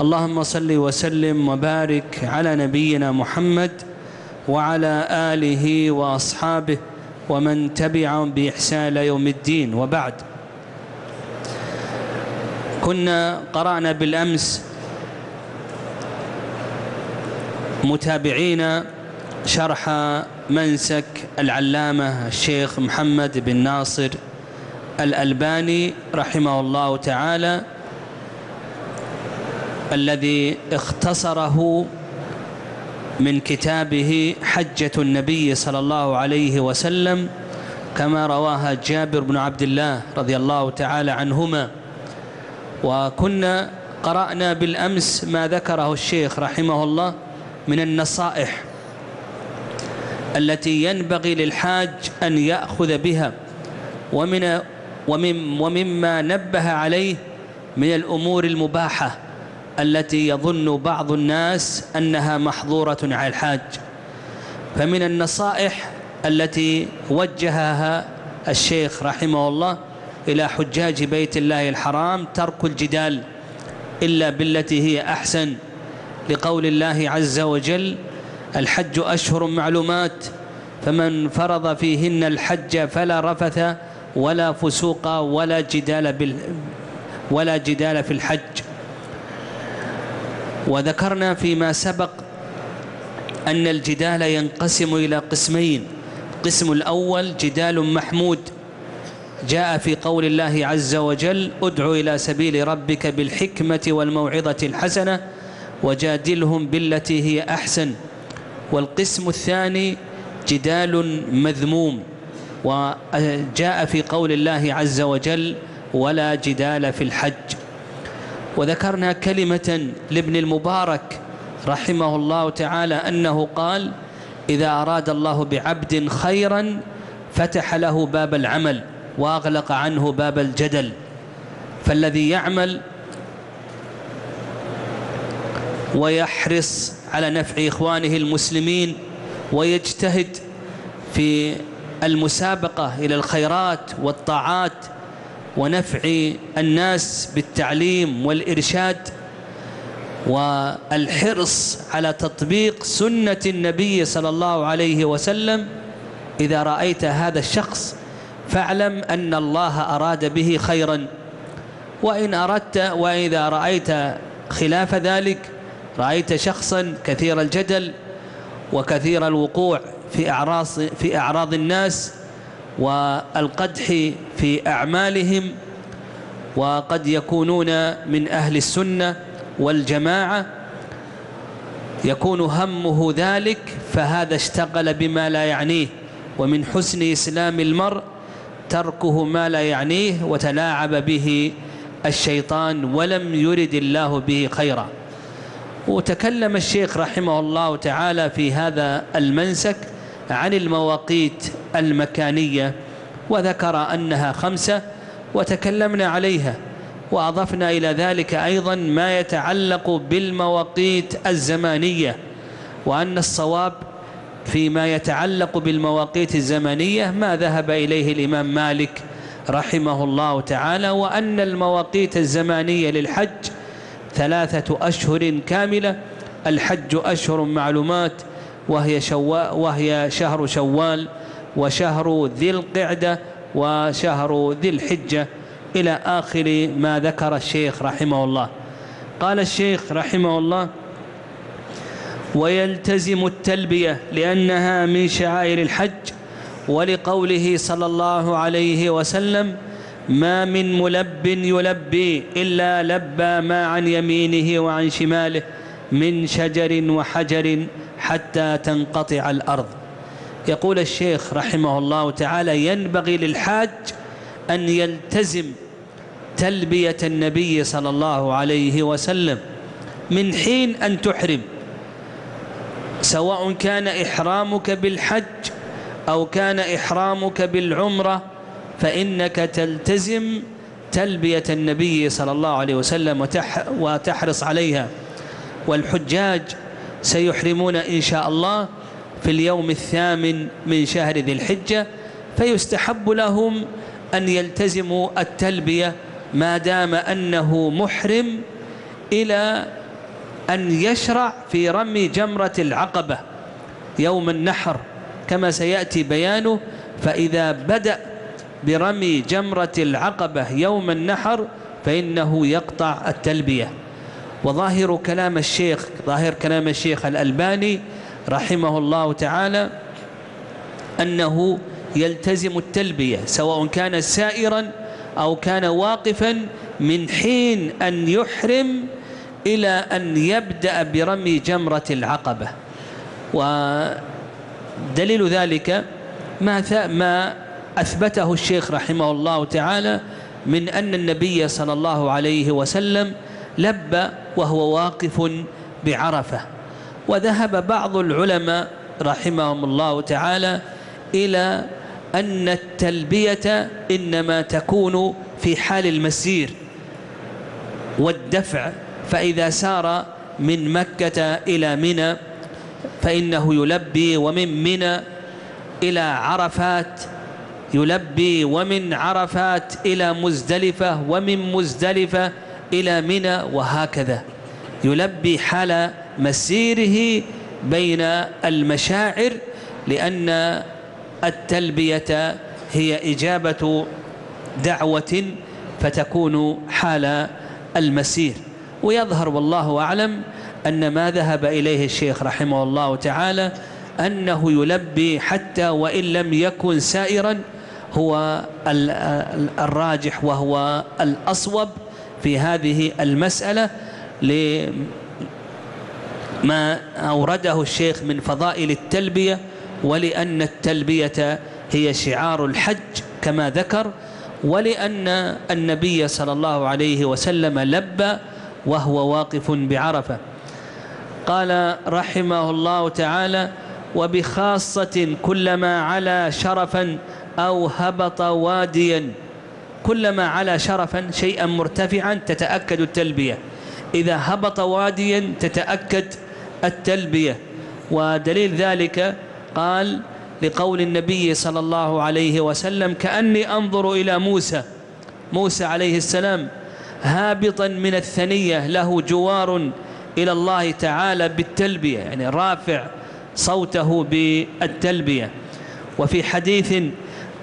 اللهم صل وسلم وبارك على نبينا محمد وعلى آله وأصحابه ومن تبعهم بإحسان يوم الدين. وبعد كنا قرأنا بالأمس متابعين شرح منسك العلامة الشيخ محمد بن ناصر الألباني رحمه الله تعالى. الذي اختصره من كتابه حجة النبي صلى الله عليه وسلم كما رواها جابر بن عبد الله رضي الله تعالى عنهما. وكنا قرأنا بالأمس ما ذكره الشيخ رحمه الله من النصائح التي ينبغي للحاج أن يأخذ بها ومن ومما نبه عليه من الأمور المباحة. التي يظن بعض الناس أنها محظورة على الحاج. فمن النصائح التي وجهها الشيخ رحمه الله إلى حجاج بيت الله الحرام ترك الجدال إلا بالتي هي أحسن. لقول الله عز وجل الحج أشهر معلومات فمن فرض فيهن الحج فلا رفث ولا فسوق ولا جدال بال ولا جدال في الحج. وذكرنا فيما سبق أن الجدال ينقسم إلى قسمين. القسم الأول جدال محمود. جاء في قول الله عز وجل ادع إلى سبيل ربك بالحكمة والموعظة الحسنة وجادلهم بالتي هي أحسن. والقسم الثاني جدال مذموم. وجاء في قول الله عز وجل ولا جدال في الحج. وذكرنا كلمة لابن المبارك رحمه الله تعالى أنه قال إذا أراد الله بعبد خيرا فتح له باب العمل وأغلق عنه باب الجدل. فالذي يعمل ويحرص على نفع إخوانه المسلمين ويجتهد في المسابقة إلى الخيرات والطاعات ونفع الناس بالتعليم والإرشاد والحرص على تطبيق سنة النبي صلى الله عليه وسلم. إذا رأيت هذا الشخص فاعلم أن الله أراد به خيرا. وإن أردت وإذا رأيت خلاف ذلك رأيت شخصا كثير الجدل وكثير الوقوع في أعراض, في أعراض الناس والقدح في أعمالهم وقد يكونون من أهل السنة والجماعة. يكون همه ذلك فهذا اشتغل بما لا يعنيه. ومن حسن إسلام المرء تركه ما لا يعنيه وتلاعب به الشيطان ولم يرد الله به خيرا. وتكلم الشيخ رحمه الله تعالى في هذا المنسك عن المواقيت المكانية وذكر أنها خمسة وتكلمنا عليها وأضفنا إلى ذلك أيضا ما يتعلق بالمواقيت الزمانية وأن الصواب فيما يتعلق بالمواقيت الزمنية ما ذهب إليه الإمام مالك رحمه الله تعالى وأن المواقيت الزمانية للحج ثلاثة أشهر كاملة الحج أشهر معلومات وهي, شوا وهي شهر شوال وشهر ذي القعدة وشهر ذي الحجة إلى آخر ما ذكر الشيخ رحمه الله. قال الشيخ رحمه الله ويلتزم التلبية لأنها من شعائر الحج ولقوله صلى الله عليه وسلم ما من ملب يلبي إلا لبى ما عن يمينه وعن شماله من شجر وحجر حتى تنقطع الأرض. يقول الشيخ رحمه الله تعالى ينبغي للحاج أن يلتزم تلبية النبي صلى الله عليه وسلم من حين أن تحرم سواء كان إحرامك بالحج أو كان إحرامك بالعمرة فإنك تلتزم تلبية النبي صلى الله عليه وسلم وتحرص عليها. والحجاج سيحرمون إن شاء الله في اليوم الثامن من شهر ذي الحجة فيستحب لهم أن يلتزموا التلبية ما دام أنه محرم إلى أن يشرع في رمي جمرة العقبة يوم النحر. كما سيأتي بيانه فإذا بدأ برمي جمرة العقبة يوم النحر فإنه يقطع التلبية. وظاهر كلام الشيخ ظاهر كلام الشيخ الألباني رحمه الله تعالى أنه يلتزم التلبية سواء كان سائرا أو كان واقفا من حين أن يحرم إلى أن يبدأ برمي جمرة العقبة. ودليل ذلك ما ما أثبته الشيخ رحمه الله تعالى من أن النبي صلى الله عليه وسلم لبى وهو واقف بعرفة. وذهب بعض العلماء رحمهم الله تعالى إلى أن التلبية إنما تكون في حال المسير والدفع فإذا سار من مكة إلى منى فإنه يلبي ومن منى إلى عرفات يلبي ومن عرفات إلى مزدلفة ومن مزدلفة إلى منى وهكذا. يلبي حال مسيره بين المشاعر لأن التلبية هي إجابة دعوة فتكون حال المسير. ويظهر والله أعلم أن ما ذهب إليه الشيخ رحمه الله تعالى أنه يلبي حتى وإن لم يكن سائرا هو الراجح وهو الأصوب في هذه المسألة لما أورده الشيخ من فضائل التلبية ولأن التلبية هي شعار الحج كما ذكر ولأن النبي صلى الله عليه وسلم لبى وهو واقف بعرفة. قال رحمه الله تعالى وبخاصة كلما على شرفا أو هبط واديا كلما على شرفا شيئا مرتفعا تتأكد التلبية. إذا هبط واديا تتأكد التلبية. ودليل ذلك قال لقول النبي صلى الله عليه وسلم كأني أنظر إلى موسى. موسى عليه السلام هابطا من الثنية له جوار إلى الله تعالى بالتلبية يعني رافع صوته بالتلبية. وفي حديث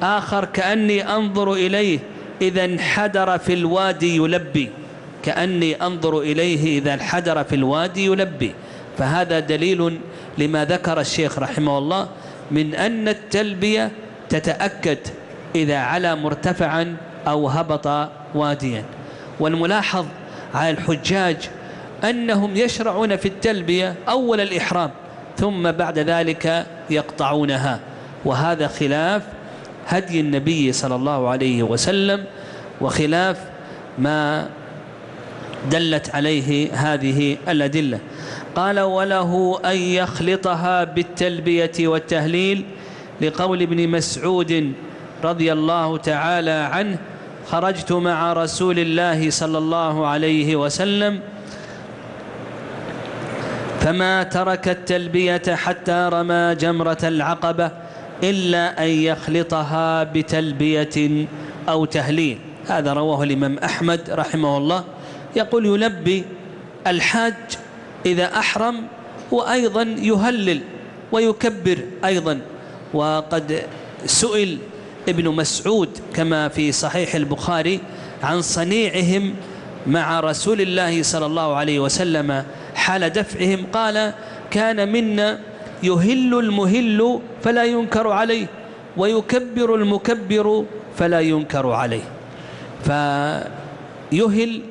آخر كأني أنظر إليه. إذا انحدر في الوادي يلبي كأني أنظر إليه إذا انحدر في الوادي يلبي. فهذا دليل لما ذكر الشيخ رحمه الله من أن التلبية تتأكد إذا على مرتفعا أو هبط واديا. والملاحظ على الحجاج أنهم يشرعون في التلبية أول الإحرام ثم بعد ذلك يقطعونها. وهذا خلاف هدي النبي صلى الله عليه وسلم وخلاف ما دلت عليه هذه الأدلة. قال وله أن يخلطها بالتلبية والتهليل لقول ابن مسعود رضي الله تعالى عنه خرجت مع رسول الله صلى الله عليه وسلم فما ترك التلبية حتى رمى جمرة العقبة إلا أن يخلطها بتلبية أو تهليل. هذا رواه الإمام أحمد رحمه الله. يقول يلبي الحاج إذا أحرم وأيضا يهلل ويكبر أيضا. وقد سئل ابن مسعود كما في صحيح البخاري عن صنيعهم مع رسول الله صلى الله عليه وسلم حال دفعهم. قال كان منا يهل المهل فلا ينكر عليه ويكبر المكبر فلا ينكر عليه. فيهل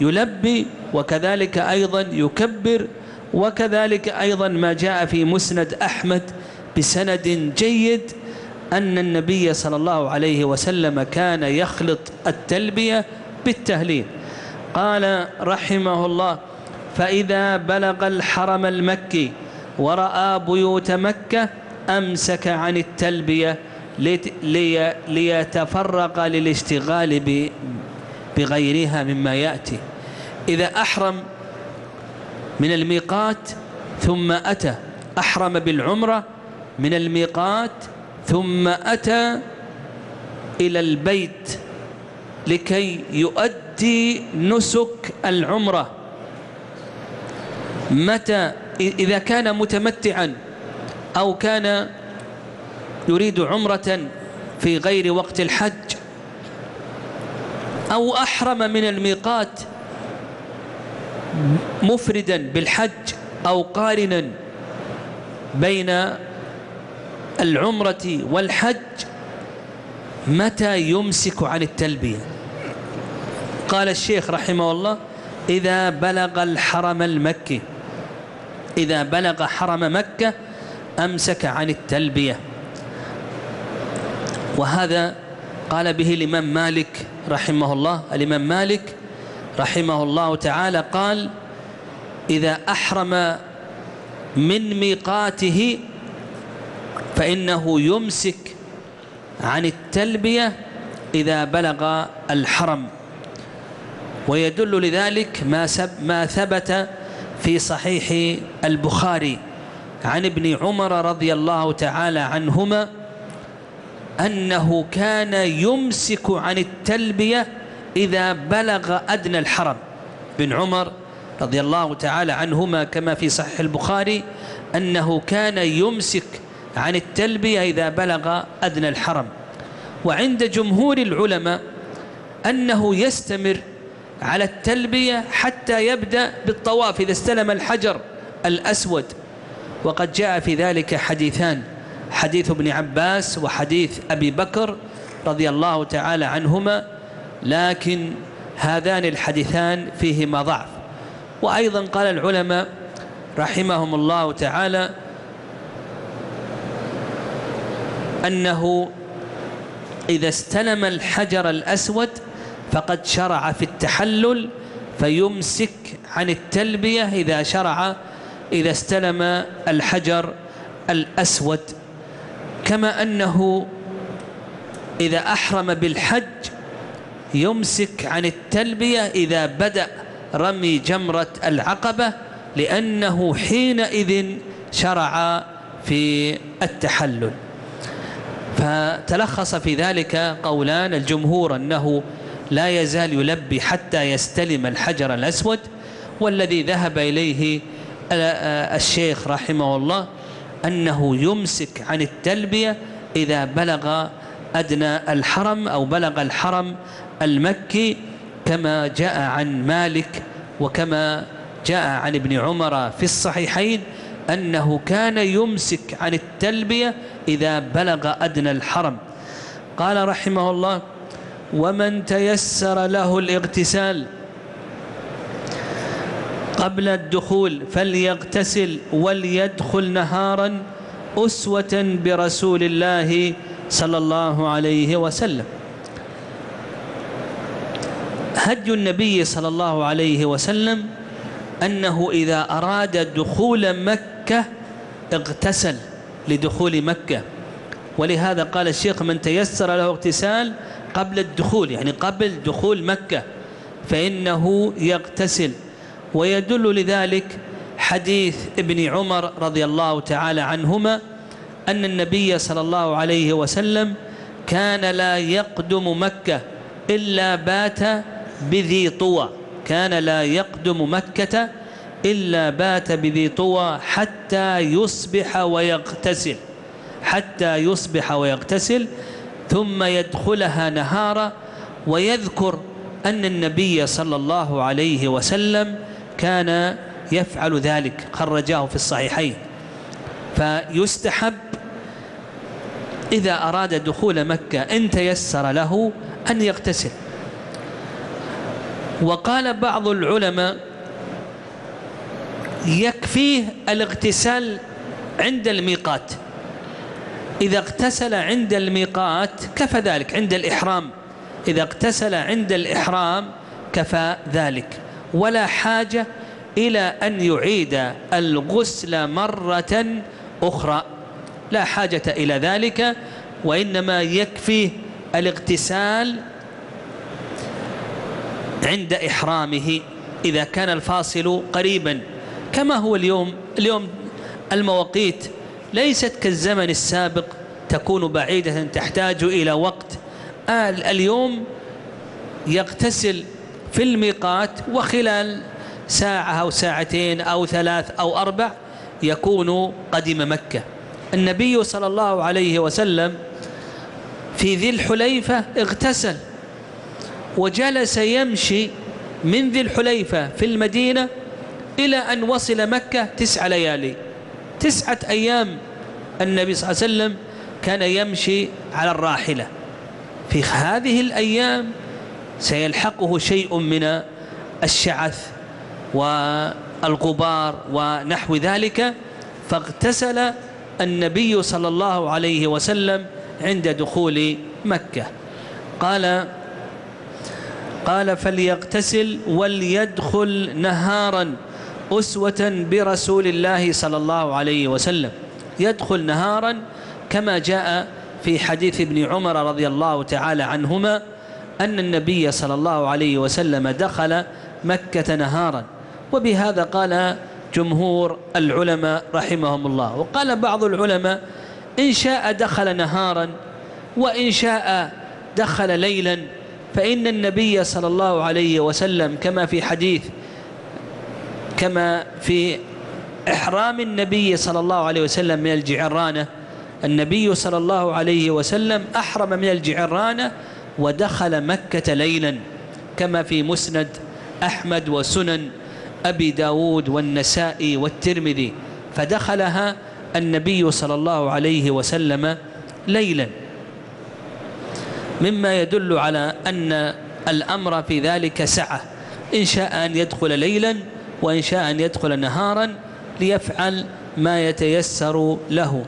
يلبي وكذلك أيضا يكبر وكذلك أيضا ما جاء في مسند أحمد بسند جيد أن النبي صلى الله عليه وسلم كان يخلط التلبية بالتهليل. قال رحمه الله فإذا بلغ الحرم المكي ورأى بيوت مكة أمسك عن التلبية لي ليتفرق للاشتغال بغيرها مما يأتي. إذا أحرم من الميقات ثم أتى أحرم بالعمرة من الميقات ثم أتى إلى البيت لكي يؤدي نسك العمرة. متى إذا كان متمتعا أو كان يريد عمرة في غير وقت الحج أو أحرم من الميقات مفردا بالحج أو قارنا بين العمرة والحج متى يمسك عن التلبية؟ قال الشيخ رحمه الله إذا بلغ الحرم المكي. إذا بلغ حرم مكة أمسك عن التلبية. وهذا قال به الإمام مالك رحمه الله. الإمام مالك رحمه الله تعالى قال إذا أحرم من ميقاته فإنه يمسك عن التلبية إذا بلغ الحرم. ويدل لذلك ما, سب ما ثبت في صحيح البخاري عن ابن عمر رضي الله تعالى عنهما أنه كان يمسك عن التلبية إذا بلغ أدنى الحرم. بن عمر رضي الله تعالى عنهما كما في صحيح البخاري أنه كان يمسك عن التلبية إذا بلغ أدنى الحرم. وعند جمهور العلماء أنه يستمر على التلبية حتى يبدأ بالطواف إذا استلم الحجر الأسود. وقد جاء في ذلك حديثان حديث ابن عباس وحديث أبي بكر رضي الله تعالى عنهما لكن هذان الحديثان فيهما ضعف. وأيضا قال العلماء رحمهم الله تعالى أنه إذا استلم الحجر الأسود فقد شرع في التحلل فيمسك عن التلبية إذا شرع إذا استلم الحجر الأسود. كما أنه إذا أحرم بالحج يمسك عن التلبية إذا بدأ رمي جمرة العقبة لأنه حينئذ شرع في التحلل. فتلخص في ذلك قولان الجمهور أنه لا يزال يلبي حتى يستلم الحجر الأسود والذي ذهب إليه الشيخ رحمه الله أنه يمسك عن التلبية إذا بلغ أدنى الحرم أو بلغ الحرم المكي كما جاء عن مالك وكما جاء عن ابن عمر في الصحيحين أنه كان يمسك عن التلبية إذا بلغ أدنى الحرم. قال رحمه الله ومن تيسر له الاغتسال قبل الدخول فليغتسل وليدخل نهارا أسوة برسول الله صلى الله عليه وسلم. هدي النبي صلى الله عليه وسلم أنه إذا أراد دخول مكة اغتسل لدخول مكة. ولهذا قال الشيخ من تيسر له اغتسال قبل الدخول يعني قبل دخول مكة فإنه يغتسل. ويدل لذلك حديث ابن عمر رضي الله تعالى عنهما أن النبي صلى الله عليه وسلم كان لا يقدم مكة إلا بات بذي طوى. كان لا يقدم مكة إلا بات بذي طوى حتى يصبح ويغتسل حتى يصبح ويغتسل ثم يدخلها نهارا ويذكر أن النبي صلى الله عليه وسلم كان يفعل ذلك خرجاه في الصحيحين. فيستحب إذا أراد دخول مكة إن تيسر له أن يغتسل. وقال بعض العلماء يكفيه الاغتسال عند الميقات. إذا اغتسل عند الميقات كفى ذلك عند الإحرام. إذا اغتسل عند الإحرام كفى ذلك. ولا حاجة إلى أن يعيد الغسل مرة أخرى. لا حاجة إلى ذلك وإنما يكفي الاغتسال عند إحرامه إذا كان الفاصل قريبا. كما هو اليوم اليوم المواقيت ليست كالزمن السابق تكون بعيدة تحتاج إلى وقت. اليوم يغتسل في الميقات وخلال ساعة أو ساعتين أو ثلاث أو أربع يكون قدم مكة. النبي صلى الله عليه وسلم في ذي الحليفة اغتسل وجلس يمشي من ذي الحليفة في المدينة إلى أن وصل مكة تسع ليالي. تسعة أيام النبي صلى الله عليه وسلم كان يمشي على الراحلة. في هذه الأيام سيلحقه شيء من الشعث والغبار ونحو ذلك فاغتسل النبي صلى الله عليه وسلم عند دخول مكة. قال قال فليغتسل وليدخل نهارا. أسوة برسول الله صلى الله عليه وسلم. يدخل نهارا كما جاء في حديث ابن عمر رضي الله تعالى عنهما أن النبي صلى الله عليه وسلم دخل مكة نهارا. وبهذا قال جمهور العلماء رحمهم الله. وقال بعض العلماء إن شاء دخل نهارا وإن شاء دخل ليلا فإن النبي صلى الله عليه وسلم كما في حديث كما في إحرام النبي صلى الله عليه وسلم من الجعرانة. النبي صلى الله عليه وسلم أحرم من الجعرانة ودخل مكة ليلا كما في مسند أحمد وسنن أبي داود والنسائي والترمذي. فدخلها النبي صلى الله عليه وسلم ليلا. مما يدل على أن الأمر في ذلك سعة. إن شاء أن يدخل ليلا وإن شاء أن يدخل نهارا ليفعل ما يتيسر له.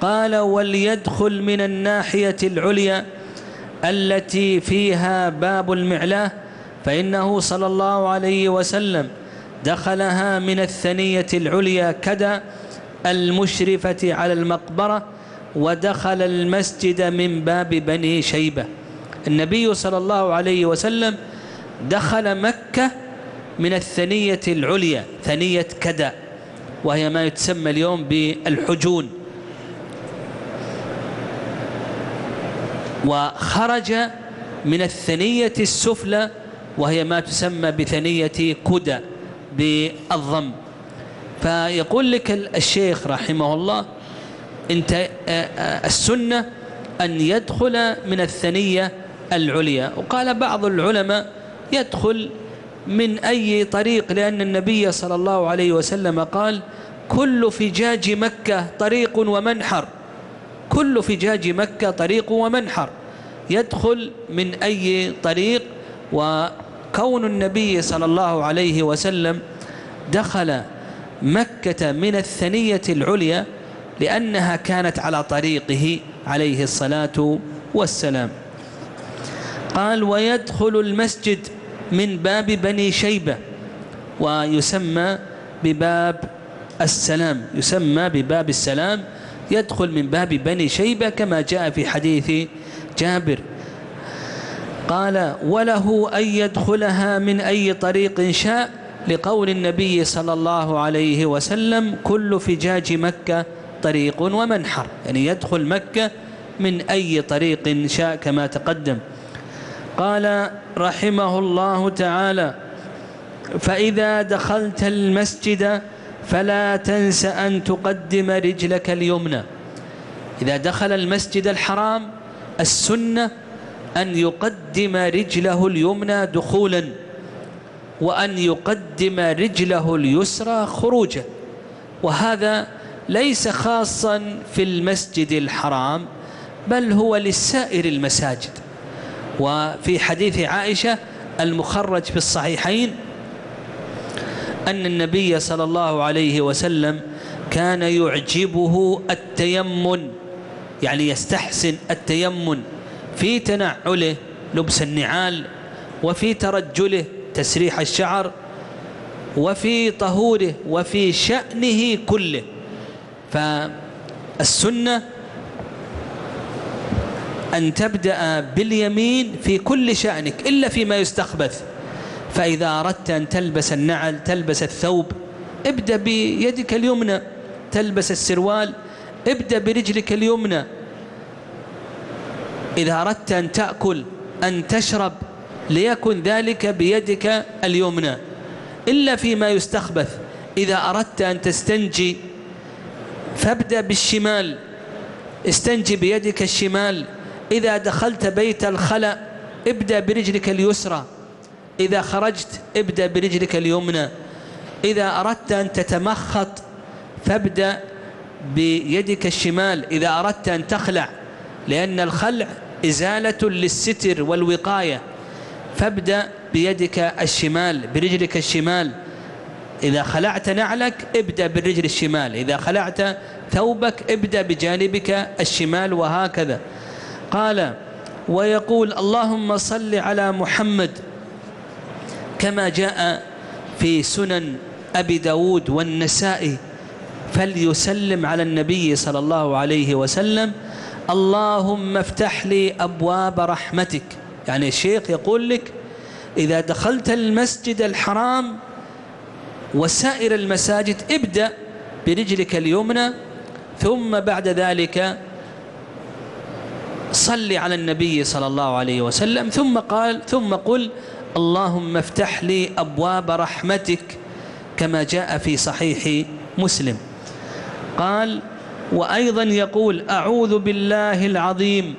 قال وليدخل من الناحية العليا التي فيها باب المعلاه فإنه صلى الله عليه وسلم دخلها من الثنية العليا كدأ المشرفة على المقبرة ودخل المسجد من باب بني شيبة. النبي صلى الله عليه وسلم دخل مكة من الثنية العليا ثنية كدا وهي ما يتسمى اليوم بالحجون. وخرج من الثنية السفلى وهي ما تسمى بثنية كدى بالضم. فيقول لك الشيخ رحمه الله انت السنة أن يدخل من الثنية العليا. وقال بعض العلماء يدخل من أي طريق لأن النبي صلى الله عليه وسلم قال كل فجاج مكة طريق ومنحر. كل فجاج مكة طريق ومنحر. يدخل من أي طريق؟ وكون النبي صلى الله عليه وسلم دخل مكة من الثنية العليا لأنها كانت على طريقه عليه الصلاة والسلام. قال ويدخل المسجد من باب بني شيبة ويسمى بباب السلام. يسمى بباب السلام يدخل من باب بني شيبة كما جاء في حديث جابر. قال وله أن يدخلها من أي طريق شاء لقول النبي صلى الله عليه وسلم كل فجاج مكة طريق ومنحر. يعني يدخل مكة من أي طريق شاء كما تقدم. قال رحمه الله تعالى فإذا دخلت المسجد فلا تنس أن تقدم رجلك اليمنى. إذا دخل المسجد الحرام السنة أن يقدم رجله اليمنى دخولا وأن يقدم رجله اليسرى خروجا. وهذا ليس خاصا في المسجد الحرام بل هو للسائر المساجد. وفي حديث عائشة المخرج في الصحيحين أن النبي صلى الله عليه وسلم كان يعجبه التيمن يعني يستحسن التيمن في تنعله لبس النعال وفي ترجله تسريح الشعر وفي طهوره وفي شأنه كله. فالسنة أن تبدأ باليمين في كل شأنك إلا فيما يستخبث. فإذا أردت أن تلبس النعل تلبس الثوب ابدأ بيدك اليمنى تلبس السروال ابدأ برجلك اليمنى. إذا أردت أن تأكل أن تشرب ليكن ذلك بيدك اليمنى. إلا فيما يستخبث. إذا أردت أن تستنجي فابدأ بالشمال. استنجي بيدك الشمال. إذا دخلت بيت الخلأ ابدأ برجلك اليسرى. إذا خرجت ابدأ برجلك اليمنى. إذا أردت أن تتمخط فابدأ بيدك الشمال. إذا أردت أن تخلع لأن الخلع إزالة للستر والوقاية. فابدأ بيدك الشمال برجلك الشمال. إذا خلعت نعلك ابدأ بالرجل الشمال. إذا خلعت ثوبك ابدأ بجانبك الشمال وهكذا. قال ويقول اللهم صل على محمد كما جاء في سنن أبي داود والنسائي فليسلم على النبي صلى الله عليه وسلم اللهم افتح لي أبواب رحمتك. يعني الشيخ يقول لك إذا دخلت المسجد الحرام وسائر المساجد ابدأ برجلك اليمنى ثم بعد ذلك صل على النبي صلى الله عليه وسلم ثم قال ثم قل اللهم افتح لي أبواب رحمتك كما جاء في صحيح مسلم. قال وأيضا يقول أعوذ بالله العظيم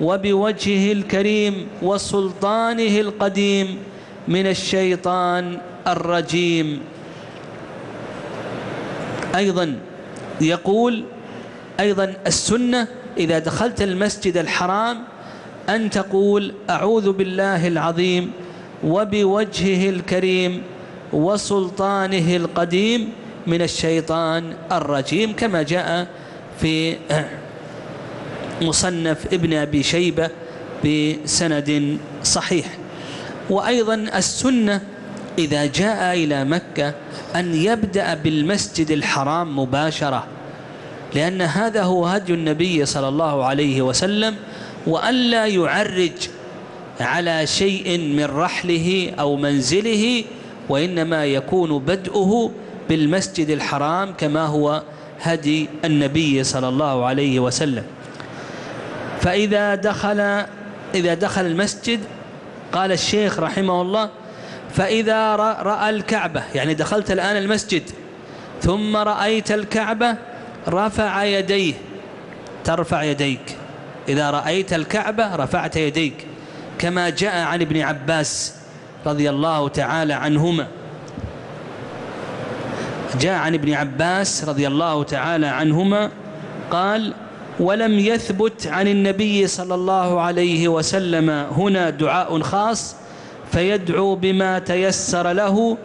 وبوجهه الكريم وسلطانه القديم من الشيطان الرجيم. أيضا يقول أيضا السنة إذا دخلت المسجد الحرام أن تقول أعوذ بالله العظيم وبوجهه الكريم وسلطانه القديم من الشيطان الرجيم كما جاء في مصنف ابن أبي شيبة بسند صحيح. وأيضا السنة إذا جاء إلى مكة أن يبدأ بالمسجد الحرام مباشرة. لأن هذا هو هدي النبي صلى الله عليه وسلم وأن لا يعرج على شيء من رحله أو منزله وإنما يكون بدءه بالمسجد الحرام كما هو هدي النبي صلى الله عليه وسلم. فإذا دخل إذا دخل المسجد قال الشيخ رحمه الله فإذا رأى الكعبة يعني دخلت الآن المسجد ثم رأيت الكعبة رفع يديه. ترفع يديك. إذا رأيت الكعبة رفعت يديك. كما جاء عن ابن عباس رضي الله تعالى عنهما. جاء عن ابن عباس رضي الله تعالى عنهما قال ولم يثبت عن النبي صلى الله عليه وسلم هنا دعاء خاص فيدعو بما تيسر له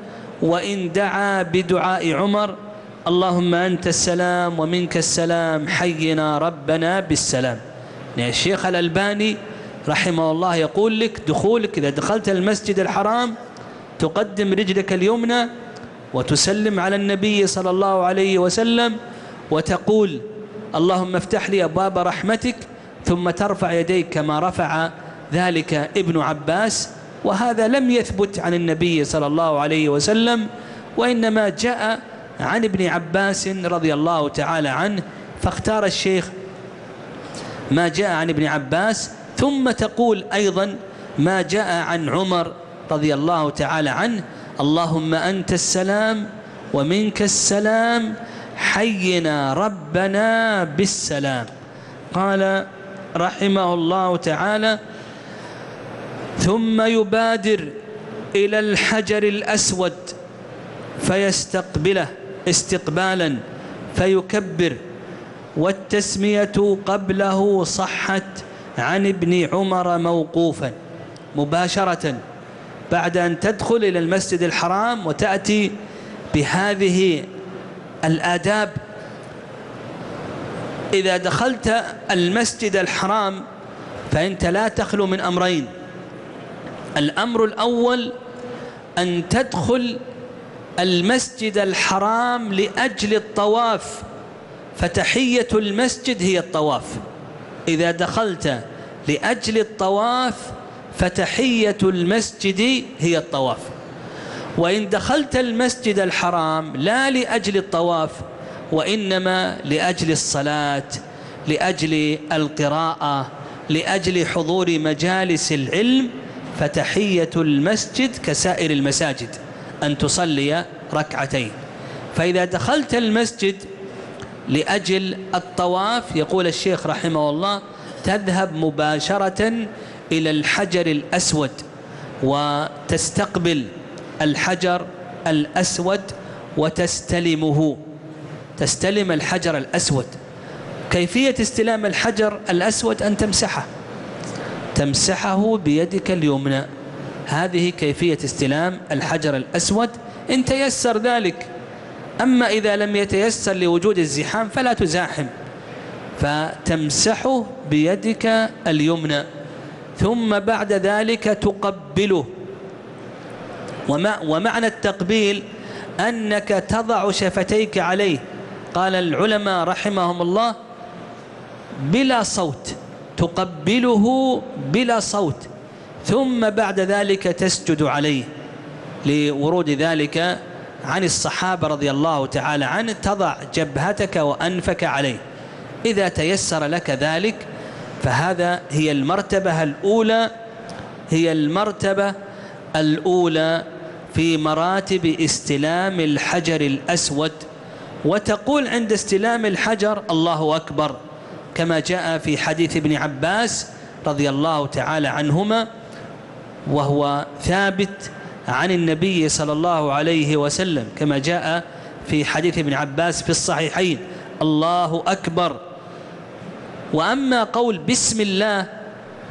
وإن دعا بدعاء عمر اللهم أنت السلام ومنك السلام حينا ربنا بالسلام. يعني الشيخ الألباني رحمه الله يقول لك دخولك إذا دخلت المسجد الحرام تقدم رجلك اليمنى وتسلم على النبي صلى الله عليه وسلم وتقول اللهم افتح لي أبواب رحمتك ثم ترفع يديك كما رفع ذلك ابن عباس وهذا لم يثبت عن النبي صلى الله عليه وسلم وإنما جاء عن ابن عباس رضي الله تعالى عنه فاختار الشيخ ما جاء عن ابن عباس ثم تقول أيضا ما جاء عن عمر رضي الله تعالى عنه اللهم أنت السلام ومنك السلام حينا ربنا بالسلام. قال رحمه الله تعالى ثم يبادر إلى الحجر الأسود فيستقبله. استقبالا فيكبر والتسمية قبله صحت عن ابن عمر موقوفا مباشرة بعد أن تدخل إلى المسجد الحرام وتأتي بهذه الآداب. إذا دخلت المسجد الحرام فأنت لا تخلو من أمرين الأمر الأول أن تدخل المسجد الحرام لأجل الطواف فتحية المسجد هي الطواف. إذا دخلت لأجل الطواف فتحية المسجد هي الطواف. وإن دخلت المسجد الحرام لا لأجل الطواف وإنما لأجل الصلاة لأجل القراءة لأجل حضور مجالس العلم فتحية المسجد كسائر المساجد. أن تصلي ركعتين. فإذا دخلت المسجد لأجل الطواف يقول الشيخ رحمه الله تذهب مباشرة إلى الحجر الأسود وتستقبل الحجر الأسود وتستلمه. تستلم الحجر الأسود. كيفية استلام الحجر الأسود؟ أن تمسحه. تمسحه بيدك اليمنى. هذه كيفية استلام الحجر الأسود. إن تيسر ذلك أما إذا لم يتيسر لوجود الزحام فلا تزاحم فتمسحه بيدك اليمنى ثم بعد ذلك تقبله. ومعنى التقبيل أنك تضع شفتيك عليه. قال العلماء رحمهم الله بلا صوت تقبله بلا صوت. ثم بعد ذلك تسجد عليه. لورود ذلك عن الصحابة رضي الله تعالى عنه تضع جبهتك وأنفك عليه. إذا تيسر لك ذلك فهذا هي المرتبة الأولى هي المرتبة الأولى في مراتب استلام الحجر الأسود. وتقول عند استلام الحجر الله أكبر كما جاء في حديث ابن عباس رضي الله تعالى عنهما وهو ثابت عن النبي صلى الله عليه وسلم كما جاء في حديث ابن عباس في الصحيحين الله أكبر. وأما قول بسم الله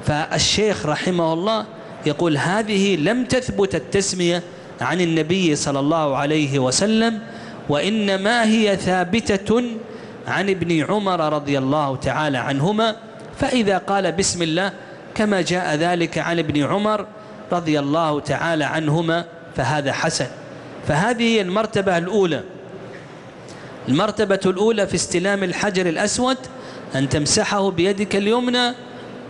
فالشيخ رحمه الله يقول هذه لم تثبت التسمية عن النبي صلى الله عليه وسلم وإنما هي ثابتة عن ابن عمر رضي الله تعالى عنهما فإذا قال بسم الله كما جاء ذلك عن ابن عمر رضي الله تعالى عنهما فهذا حسن. فهذه هي المرتبة الأولى. المرتبة الأولى في استلام الحجر الأسود أن تمسحه بيدك اليمنى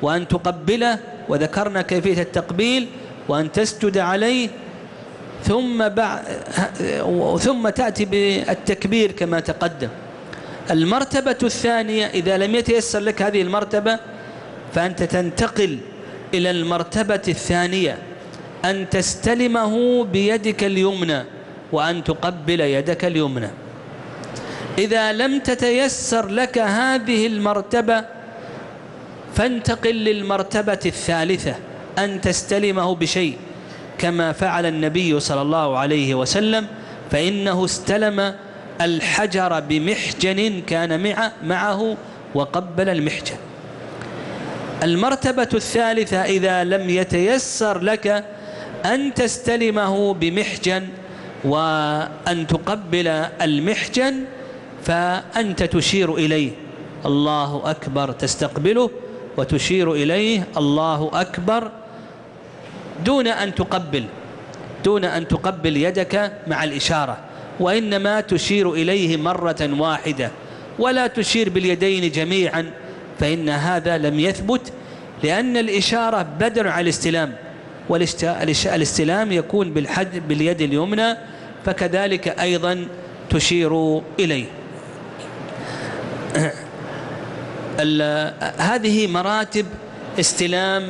وأن تقبله وذكرنا كيفية التقبيل وأن تسجد عليه ثم بعد ثم تأتي بالتكبير كما تقدم. المرتبة الثانية إذا لم يتيسر لك هذه المرتبة فأنت تنتقل إلى المرتبة الثانية. أن تستلمه بيدك اليمنى وأن تقبل يدك اليمنى. إذا لم تتيسر لك هذه المرتبة فانتقل للمرتبة الثالثة أن تستلمه بشيء كما فعل النبي صلى الله عليه وسلم فإنه استلم الحجر بمحجن كان معه وقبل المحجن. المرتبة الثالثة إذا لم يتيسر لك أن تستلمه بمحجن وأن تقبل المحجن فأنت تشير إليه. الله أكبر تستقبله وتشير إليه. الله أكبر دون أن تقبل دون أن تقبل يدك مع الإشارة. وإنما تشير إليه مرة واحدة. ولا تشير باليدين جميعا فإن هذا لم يثبت لأن الإشارة بدر على الاستلام. والاستلام يكون بالحد باليد اليمنى فكذلك أيضا تشير إليه. هذه مراتب استلام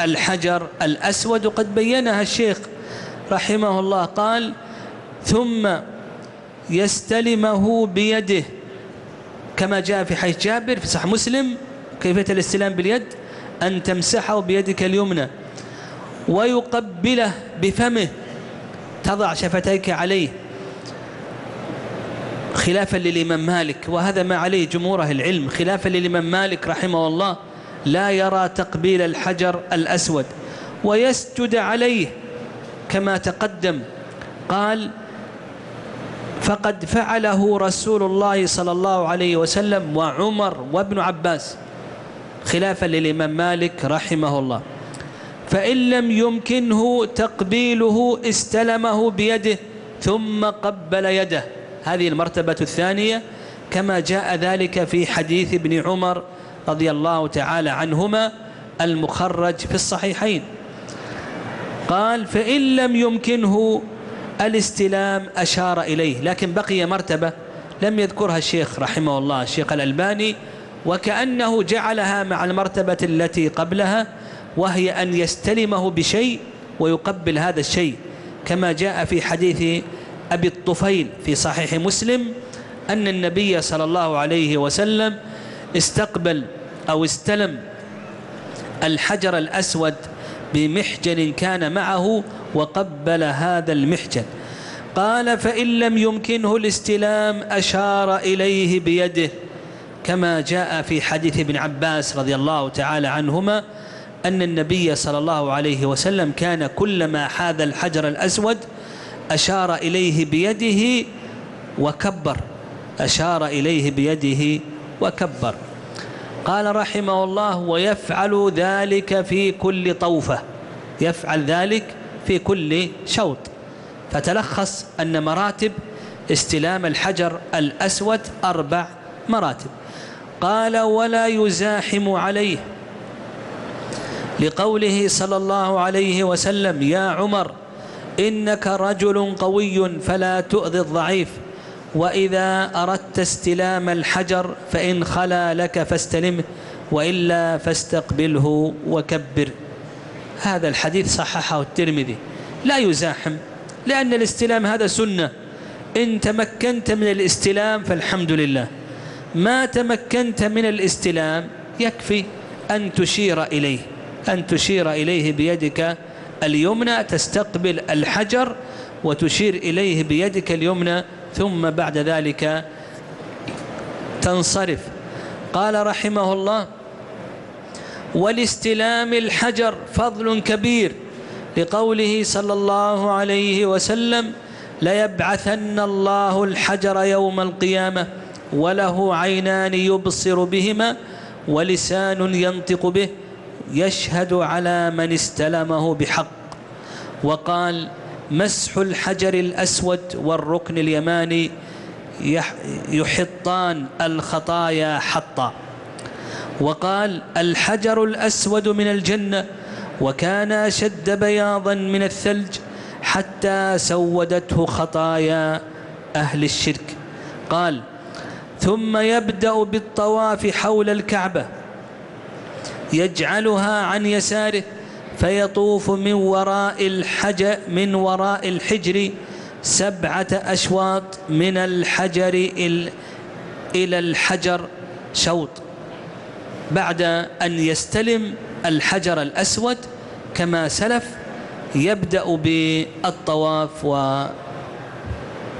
الحجر الأسود. وقد بينها الشيخ رحمه الله قال ثم يستلمه بيده. كما جاء في حيث جابر في صح مسلم كيفية الاستلام باليد؟ أن تمسحه بيدك اليمنى. ويقبله بفمه. تضع شفتيك عليه خلافا للإمام مالك وهذا ما عليه جمهور العلم خلافا للإمام مالك رحمه الله لا يرى تقبيل الحجر الأسود ويسجد عليه كما تقدم. قال فقد فعله رسول الله صلى الله عليه وسلم وعمر وابن عباس. خلافا للإمام مالك رحمه الله. فإن لم يمكنه تقبيله استلمه بيده ثم قبل يده. هذه المرتبة الثانية كما جاء ذلك في حديث ابن عمر رضي الله تعالى عنهما المخرج في الصحيحين. قال فإن لم يمكنه الاستلام أشار إليه لكن بقي مرتبة لم يذكرها الشيخ رحمه الله الشيخ الألباني وكأنه جعلها مع المرتبة التي قبلها وهي أن يستلمه بشيء ويقبل هذا الشيء كما جاء في حديث أبي الطفيل في صحيح مسلم أن النبي صلى الله عليه وسلم استقبل أو استلم الحجر الأسود بمحجن كان معه وقبل هذا المحجن. قال فإن لم يمكنه الاستلام أشار إليه بيده كما جاء في حديث ابن عباس رضي الله تعالى عنهما أن النبي صلى الله عليه وسلم كان كلما حاذ الحجر الأسود أشار إليه بيده وكبر. أشار إليه بيده وكبر. قال رحمه الله ويفعل ذلك في كل طوفة. يفعل ذلك في كل شوط. فتلخص أن مراتب استلام الحجر الأسود أربع مراتب. قال ولا يزاحم عليه. لقوله صلى الله عليه وسلم يا عمر إنك رجل قوي فلا تؤذي الضعيف وإذا أردت استلام الحجر فإن خلا لك فاستلمه وإلا فاستقبله وكبر. هذا الحديث صححه الترمذي. لا يزاحم لأن الاستلام هذا سنة. إن تمكنت من الاستلام فالحمد لله. ما تمكنت من الاستلام يكفي أن تشير إليه. أن تشير إليه بيدك اليمنى تستقبل الحجر وتشير إليه بيدك اليمنى ثم بعد ذلك تنصرف. قال رحمه الله والاستلام الحجر فضل كبير لقوله صلى الله عليه وسلم ليبعثن الله الحجر يوم القيامة وله عينان يبصر بهما ولسان ينطق به يشهد على من استلمه بحق. وقال مسح الحجر الأسود والركن اليماني يحطان الخطايا حطا. وقال الحجر الأسود من الجنة وكان أشد بياضا من الثلج حتى سودته خطايا أهل الشرك. قال ثم يبدأ بالطواف حول الكعبة. يجعلها عن يساره فيطوف من وراء الحجر من وراء الحجر سبعة أشواط من الحجر إلى الحجر شوط. بعد أن يستلم الحجر الأسود كما سلف يبدأ بالطواف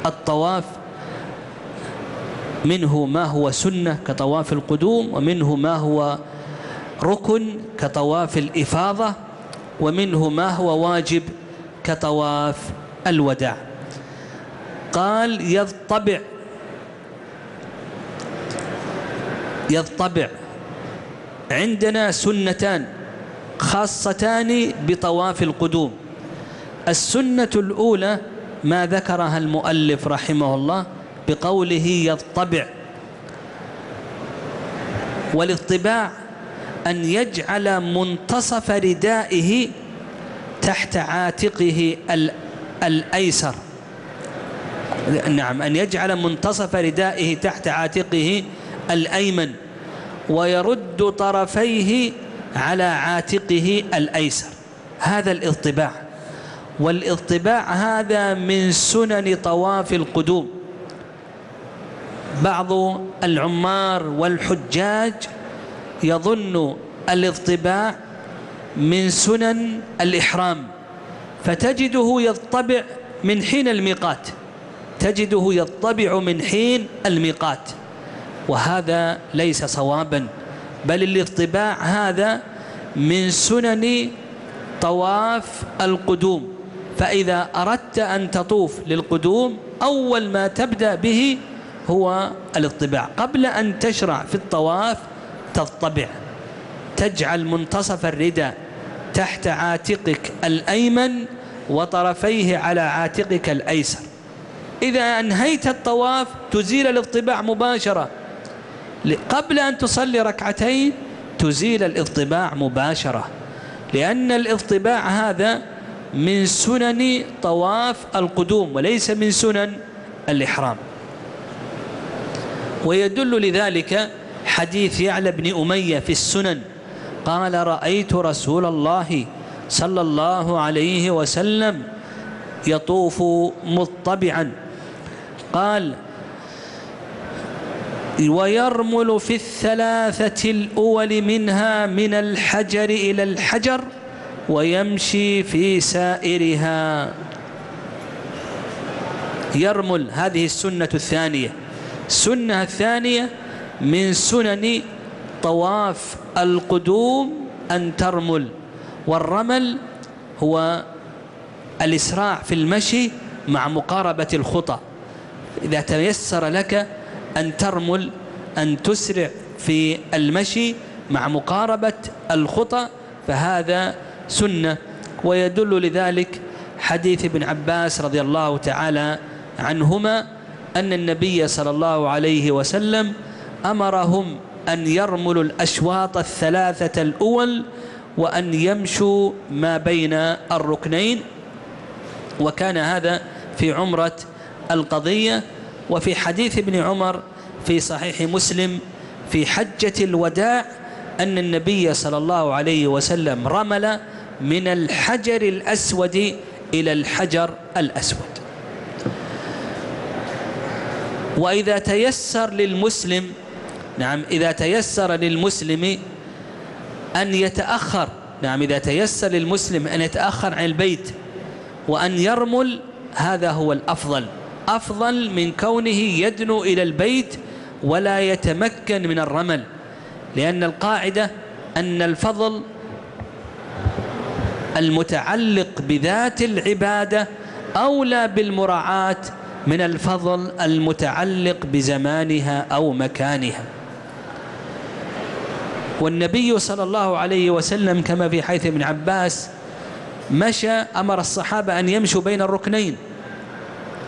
والطواف منه ما هو سنة كطواف القدوم ومنه ما هو ركن كطواف الإفاضة ومنه ما هو واجب كطواف الوداع. قال يضطبع يضطبع. عندنا سنتان خاصتان بطواف القدوم. السنة الأولى ما ذكرها المؤلف رحمه الله بقوله يضطبع. والاطباع أن يجعل منتصف ردائه تحت عاتقه الأيسر. نعم أن يجعل منتصف ردائه تحت عاتقه الأيمن ويرد طرفيه على عاتقه الأيسر. هذا الاضطباع والاضطباع هذا من سنن طواف القدوم. بعض العمار والحجاج يظن الاضطباع من سنن الإحرام فتجده يضطبع من حين الميقات تجده يضطبع من حين الميقات وهذا ليس صوابا بل الاطباع هذا من سنن طواف القدوم فإذا أردت أن تطوف للقدوم أول ما تبدأ به هو الاطباع. قبل أن تشرع في الطواف تضطبع تجعل منتصف الرداء تحت عاتقك الأيمن وطرفيه على عاتقك الأيسر. إذا أنهيت الطواف تزيل الاضطباع مباشرة. قبل أن تصلي ركعتين تزيل الاضطباع مباشرة. لأن الاضطباع هذا من سنن طواف القدوم وليس من سنن الإحرام. ويدل لذلك حديث يعلى بن أمية في السنن قال رأيت رسول الله صلى الله عليه وسلم يطوف مطبعا. قال ويرمل في الثلاثة الأول منها من الحجر إلى الحجر ويمشي في سائرها. يرمل هذه السنة الثانية. السنة الثانية من سنن طواف القدوم أن ترمل والرمل هو الإسراع في المشي مع مقاربة الخطى. إذا تيسر لك أن ترمل أن تسرع في المشي مع مقاربة الخطى فهذا سنة. ويدل لذلك حديث ابن عباس رضي الله تعالى عنهما أن النبي صلى الله عليه وسلم أمرهم أن يرملوا الأشواط الثلاثة الأول وأن يمشوا ما بين الركنين. وكان هذا في عمرة القضية وفي حديث ابن عمر في صحيح مسلم في حجة الوداع أن النبي صلى الله عليه وسلم رمل من الحجر الأسود إلى الحجر الأسود. وإذا تيسر للمسلم نعم إذا تيسر للمسلم أن يتأخر نعم إذا تيسر للمسلم أن يتأخر عن البيت وأن يرمل هذا هو الأفضل. أفضل من كونه يدنو إلى البيت ولا يتمكن من الرمل لأن القاعدة أن الفضل المتعلق بذات العبادة أولى بالمراعاة من الفضل المتعلق بزمانها أو مكانها. والنبي صلى الله عليه وسلم كما في حيث ابن عباس مشى أمر الصحابة أن يمشوا بين الركنين.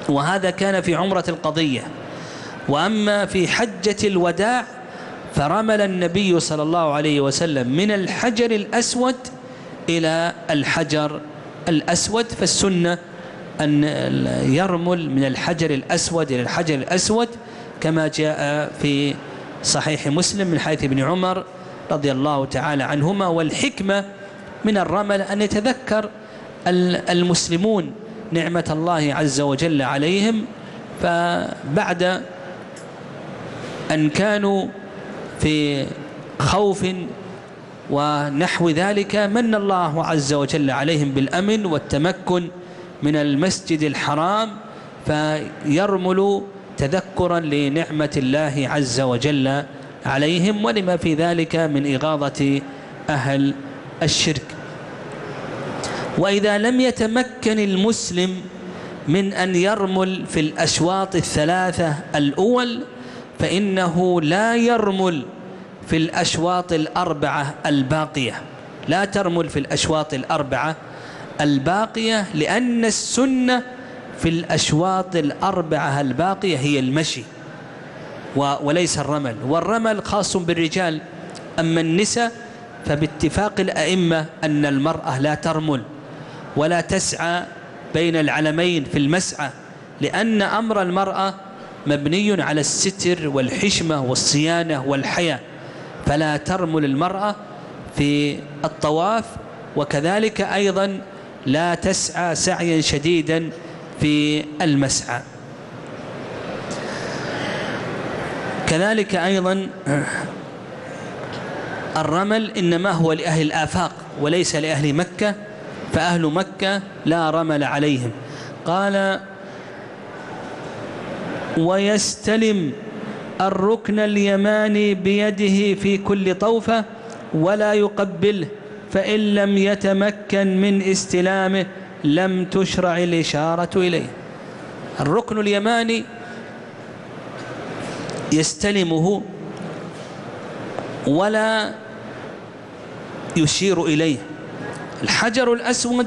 وهذا كان في عمرة القضية. وأما في حجة الوداع فرمل النبي صلى الله عليه وسلم من الحجر الأسود إلى الحجر الأسود. فالسنة أن يرمل من الحجر الأسود إلى الحجر الأسود كما جاء في صحيح مسلم من حيث ابن عمر رضي الله تعالى عنهما والحكمة من الرمل أن يتذكر المسلمون نعمة الله عز وجل عليهم. فبعد أن كانوا في خوف ونحو ذلك من الله عز وجل عليهم بالأمن والتمكن من المسجد الحرام فيرمل تذكرا لنعمة الله عز وجل عليهم ولما في ذلك من إغاظة أهل الشرك. وإذا لم يتمكن المسلم من أن يرمل في الأشواط الثلاثة الأول فإنه لا يرمل في الأشواط الأربعة الباقية. لا ترمل في الأشواط الأربعة الباقية لأن السنة في الأشواط الأربعة الباقية هي المشي. وليس الرمل. والرمل خاص بالرجال أما النساء فباتفاق الأئمة أن المرأة لا ترمل ولا تسعى بين العلمين في المسعى لأن أمر المرأة مبني على الستر والحشمة والصيانة والحياة. فلا ترمل المرأة في الطواف وكذلك أيضا لا تسعى سعيا شديدا في المسعى. كذلك أيضا الرمل إنما هو لأهل الآفاق وليس لأهل مكة فأهل مكة لا رمل عليهم. قال ويستلم الركن اليماني بيده في كل طوفة ولا يقبله فإن لم يتمكن من استلامه لم تشرع الإشارة إليه. الركن اليماني يستلمه ولا يشير إليه. الحجر الأسود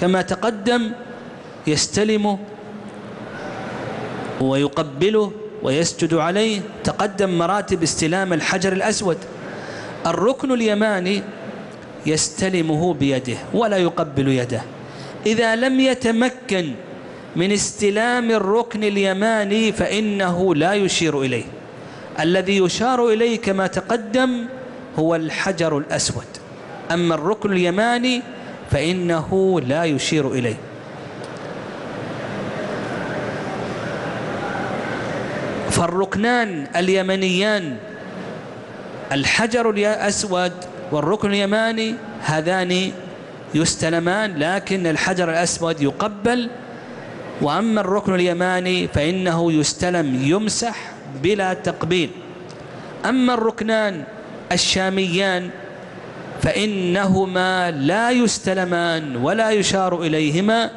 كما تقدم يستلمه ويقبله ويسجد عليه. تقدم مراتب استلام الحجر الأسود. الركن اليماني يستلمه بيده ولا يقبل يده. إذا لم يتمكن من استلام الركن اليماني فإنه لا يشير إليه. الذي يشار إليه كما تقدم هو الحجر الأسود. أما الركن اليماني فإنه لا يشير إليه. فالركنان اليمنيان الحجر الأسود والركن اليماني هذان يستلمان لكن الحجر الأسود يقبل. وأما الركن اليماني فإنه يستلم يمسح بلا تقبيل. أما الركنان الشاميان فإنهما لا يستلمان ولا يشار إليهما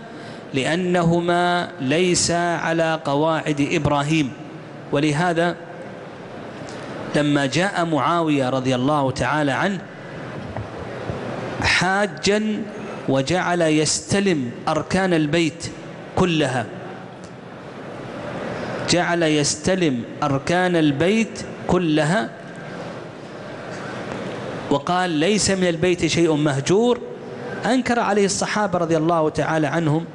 لأنهما ليس على قواعد إبراهيم. ولهذا لما جاء معاوية رضي الله تعالى عنه حاجا وجعل يستلم أركان البيت كلها جعل يستلم أركان البيت كلها وقال ليس من البيت شيء مهجور. أنكر عليه الصحابة رضي الله تعالى عنهم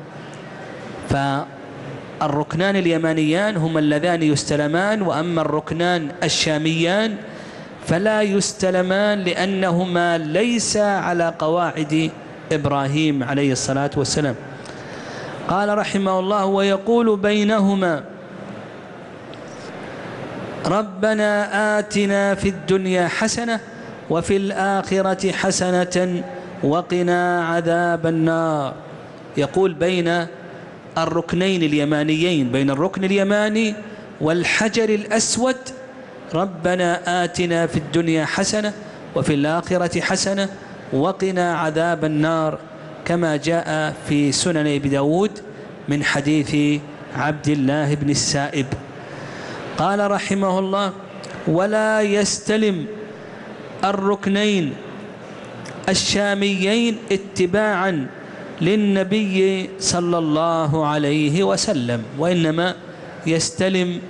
فالركنان اليمانيان هما اللذان يستلمان وأما الركنان الشاميان فلا يستلمان لأنهما ليس على قواعد إبراهيم عليه الصلاة والسلام. قال رحمه الله ويقول بينهما ربنا آتنا في الدنيا حسنة وفي الآخرة حسنة وقنا عذاب النار. يقول بين الركنين اليمانيين بين الركن اليماني والحجر الأسود ربنا آتنا في الدنيا حسنة وفي الآخرة حسنة وقنا عذاب النار كما جاء في سنن أبي داود من حديث عبد الله بن السائب. قال رحمه الله ولا يستلم الركنين الشاميين اتباعا للنبي صلى الله عليه وسلم وإنما يستلم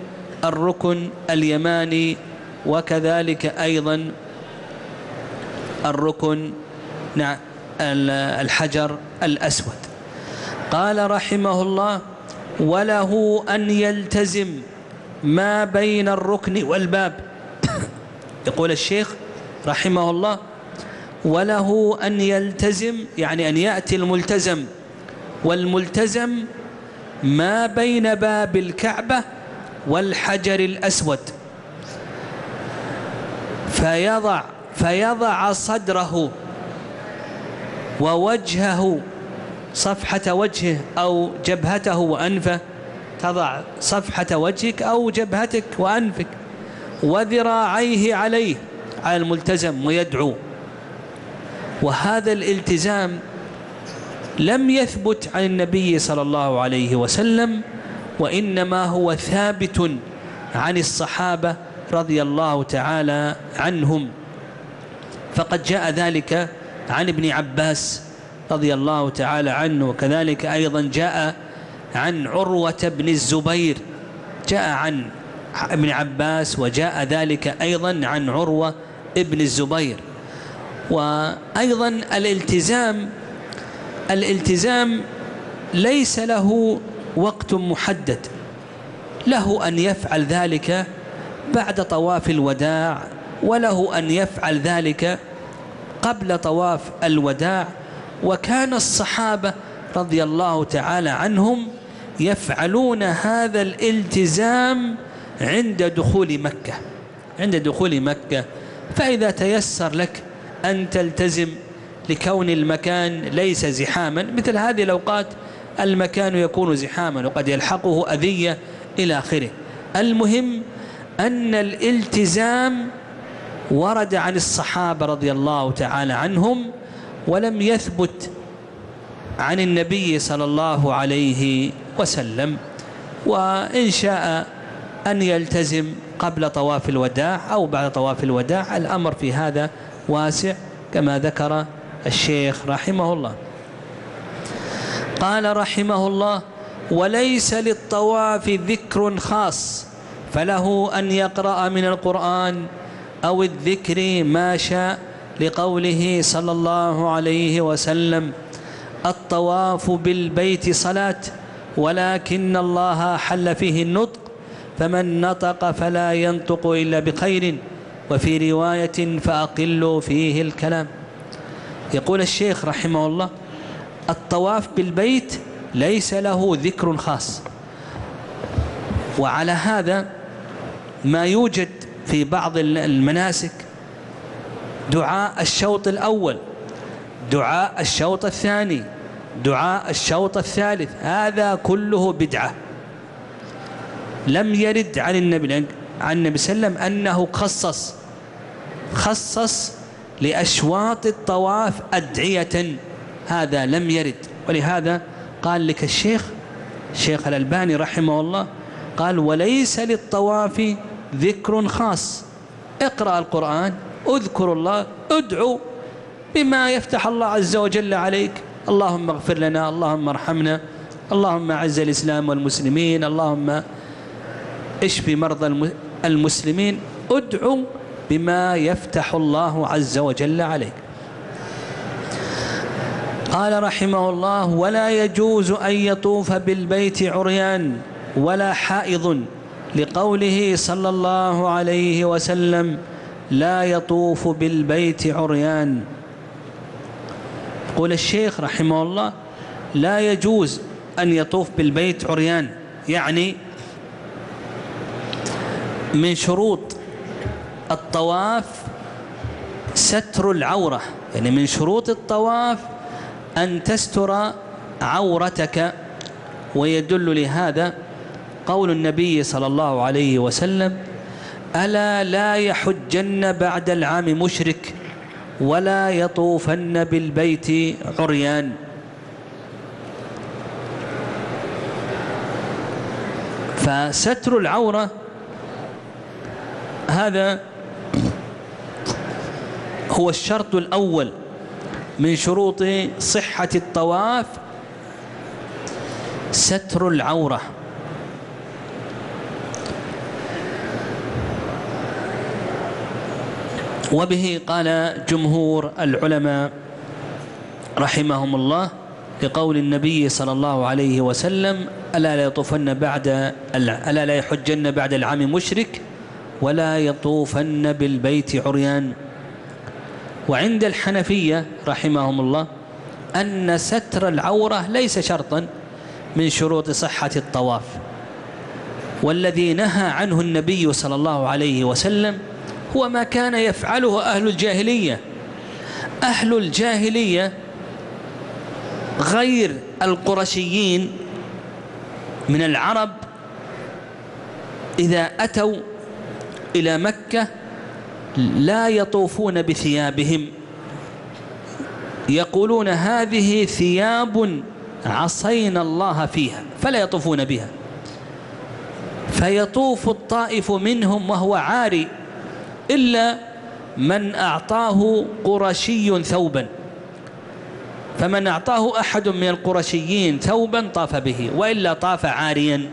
الركن اليماني وكذلك أيضا الركن نعم الحجر الأسود. قال رحمه الله وله أن يلتزم ما بين الركن والباب. يقول الشيخ رحمه الله وله أن يلتزم يعني أن يأتي الملتزم. والملتزم ما بين باب الكعبة والحجر الأسود. فيضع فيضع صدره ووجهه صفحة وجهه أو جبهته وأنفه تضع صفحة وجهك أو جبهتك وأنفك وذراعيه عليه على الملتزم ويدعو. وهذا الالتزام لم يثبت عن النبي صلى الله عليه وسلم وإنما هو ثابت عن الصحابة رضي الله تعالى عنهم. فقد جاء ذلك عن ابن عباس رضي الله تعالى عنه وكذلك أيضا جاء عن عروة بن الزبير جاء عن ابن عباس وجاء ذلك أيضا عن عروة ابن الزبير. وأيضا الالتزام الالتزام ليس له وقت محدد. له أن يفعل ذلك بعد طواف الوداع وله أن يفعل ذلك قبل طواف الوداع. وكان الصحابة رضي الله تعالى عنهم يفعلون هذا الالتزام عند دخول مكة. عند دخول مكة. فإذا تيسر لك أن تلتزم لكون المكان ليس زحاما مثل هذه الأوقات المكان يكون زحاما وقد يلحقه أذية إلى آخره. المهم أن الالتزام ورد عن الصحابة رضي الله تعالى عنهم ولم يثبت عن النبي صلى الله عليه وسلم. وإن شاء أن يلتزم قبل طواف الوداع أو بعد طواف الوداع. الأمر في هذا واسع كما ذكر الشيخ رحمه الله. قال رحمه الله وليس للطواف ذكر خاص فله أن يقرأ من القرآن أو الذكر ما شاء لقوله صلى الله عليه وسلم الطواف بالبيت صلاة ولكن الله حل فيه النطق فمن نطق فلا ينطق إلا بخير وفي رواية فأقلوا فيه الكلام. يقول الشيخ رحمه الله الطواف بالبيت ليس له ذكر خاص. وعلى هذا ما يوجد في بعض المناسك دعاء الشوط الأول دعاء الشوط الثاني دعاء الشوط الثالث. هذا كله بدعة. لم يرد عن النبي عن النبي صلى الله عليه وسلم أنه خصص خصص لأشواط الطواف أدعية. هذا لم يرد. ولهذا قال لك الشيخ الشيخ الألباني رحمه الله قال وليس للطواف ذكر خاص. اقرأ القرآن اذكر الله ادعو بما يفتح الله عز وجل عليك. اللهم اغفر لنا اللهم ارحمنا اللهم اعز الإسلام والمسلمين اللهم اشفي مرضى المسلمين ادعو بما يفتح الله عز وجل عليك. قال رحمه الله ولا يجوز أن يطوف بالبيت عريان ولا حائض لقوله صلى الله عليه وسلم لا يطوف بالبيت عريان يقول الشيخ رحمه الله لا يجوز أن يطوف بالبيت عريان. يعني من شروط الطواف ستر العورة. يعني من شروط الطواف أن تستر عورتك. ويدل لهذا قول النبي صلى الله عليه وسلم ألا لا يحجن بعد العام مشرك. ولا يطوفن بالبيت عريان. فستر العورة هذا هو الشرط الأول من شروط صحة الطواف. ستر العورة. وبه قال جمهور العلماء رحمهم الله لقول النبي صلى الله عليه وسلم ألا لا يطوفن بعد ألا لا يحجن بعد العام مشرك ولا يطوفن بالبيت عريان. وعند الحنفية رحمهم الله أن ستر العورة ليس شرطا من شروط صحة الطواف والذي نهى عنه النبي صلى الله عليه وسلم هو ما كان يفعله أهل الجاهلية. أهل الجاهلية غير القرشيين من العرب إذا أتوا إلى مكة لا يطوفون بثيابهم. يقولون هذه ثياب عصينا الله فيها فلا يطوفون بها. فيطوف الطائف منهم وهو عاري. إلا من أعطاه قرشي ثوبا. فمن أعطاه أحد من القرشيين ثوبا طاف به وإلا طاف عاريا.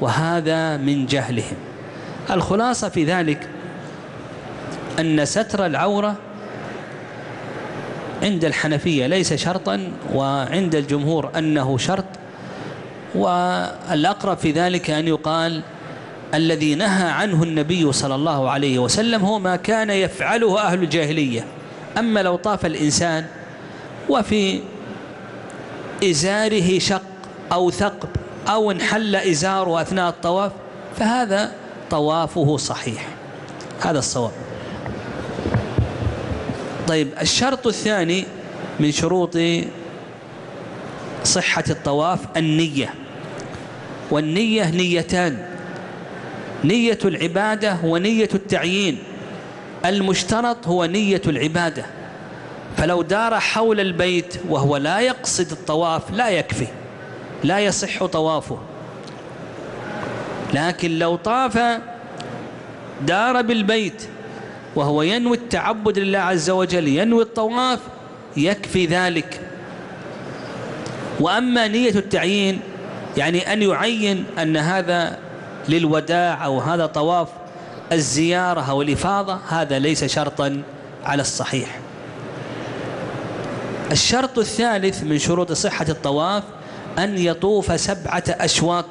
وهذا من جهلهم. الخلاصة في ذلك أن ستر العورة عند الحنفية ليس شرطا وعند الجمهور أنه شرط. والأقرب في ذلك أن يقال الذي نهى عنه النبي صلى الله عليه وسلم هو ما كان يفعله أهل الجاهلية. أما لو طاف الإنسان وفي إزاره شق أو ثقب أو انحل إزاره أثناء الطواف فهذا طوافه صحيح. هذا الصواب. طيب الشرط الثاني من شروط صحة الطواف النية. والنية نيتان. نية العبادة ونية التعيين. المشترط هو نية العبادة. فلو دار حول البيت وهو لا يقصد الطواف لا يكفي لا يصح طوافه. لكن لو طاف دار بالبيت وهو ينوي التعبد لله عز وجل ينوي الطواف يكفي ذلك. وأما نية التعيين يعني أن يعين أن هذا للوداع أو هذا طواف الزيارة أو الإفاضة هذا ليس شرطا على الصحيح. الشرط الثالث من شروط صحة الطواف أن يطوف سبعة أشواط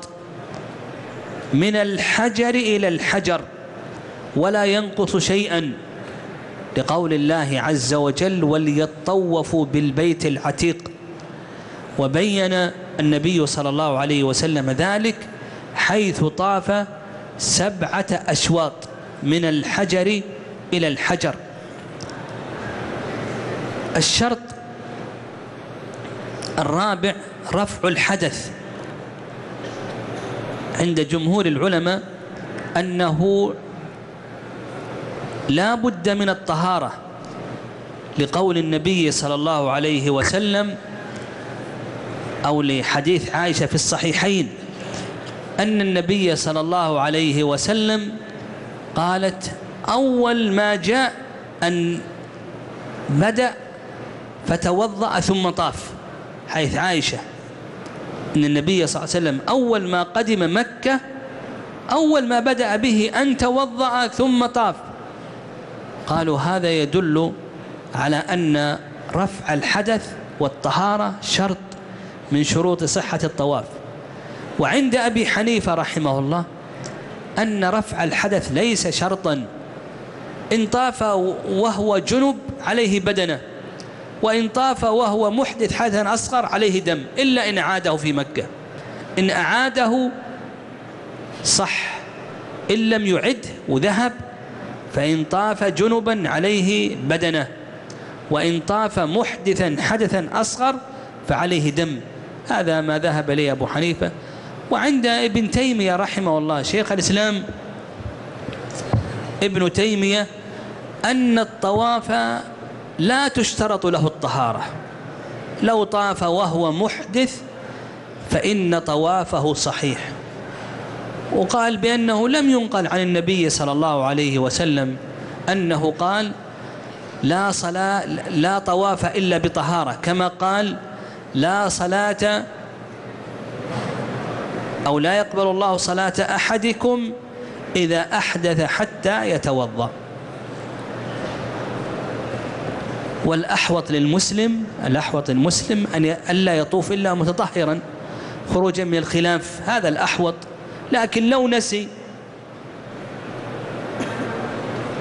من الحجر إلى الحجر ولا ينقص شيئا لقول الله عز وجل وليطوفوا بالبيت العتيق وبين النبي صلى الله عليه وسلم ذلك حيث طاف سبعة أشواط من الحجر إلى الحجر. الشرط الرابع رفع الحدث. عند جمهور العلماء أنه لا بد من الطهارة لقول النبي صلى الله عليه وسلم أو لحديث عائشة في الصحيحين. أن النبي صلى الله عليه وسلم قالت أول ما جاء أن بدأ فتوضأ ثم طاف. حيث عائشة أن النبي صلى الله عليه وسلم أول ما قدم مكة أول ما بدأ به أن توضأ ثم طاف. قالوا هذا يدل على أن رفع الحدث والطهارة شرط من شروط صحة الطواف. وعند أبي حنيفة رحمه الله أن رفع الحدث ليس شرطا. إن طاف وهو جنب عليه بدنه وإن طاف وهو محدث حدثا أصغر عليه دم إلا إن أعاده في مكة. إن أعاده صح إن لم يعد وذهب فإن طاف جنبا عليه بدنه وإن طاف محدثا حدثا أصغر فعليه دم. هذا ما ذهب إليه أبو حنيفة. وعند ابن تيمية رحمه الله شيخ الإسلام ابن تيمية أن الطواف لا تشترط له الطهارة. لو طاف وهو محدث فإن طوافه صحيح. وقال بأنه لم ينقل عن النبي صلى الله عليه وسلم أنه قال لا صلاة لا طواف إلا بطهارة كما قال لا صلاة أو لا يقبل الله صلاة أحدكم إذا أحدث حتى يتوضأ. والأحوط للمسلم الأحوط المسلم أن ألا يطوف إلا متطهرا خروجا من الخلاف هذا الأحوط. لكن لو نسي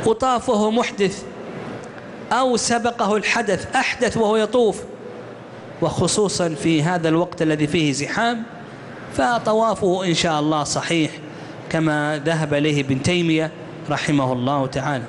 وطاف وهو محدث أو سبقه الحدث أحدث وهو يطوف وخصوصا في هذا الوقت الذي فيه زحام فطوافه إن شاء الله صحيح كما ذهب إليه ابن تيمية رحمه الله تعالى.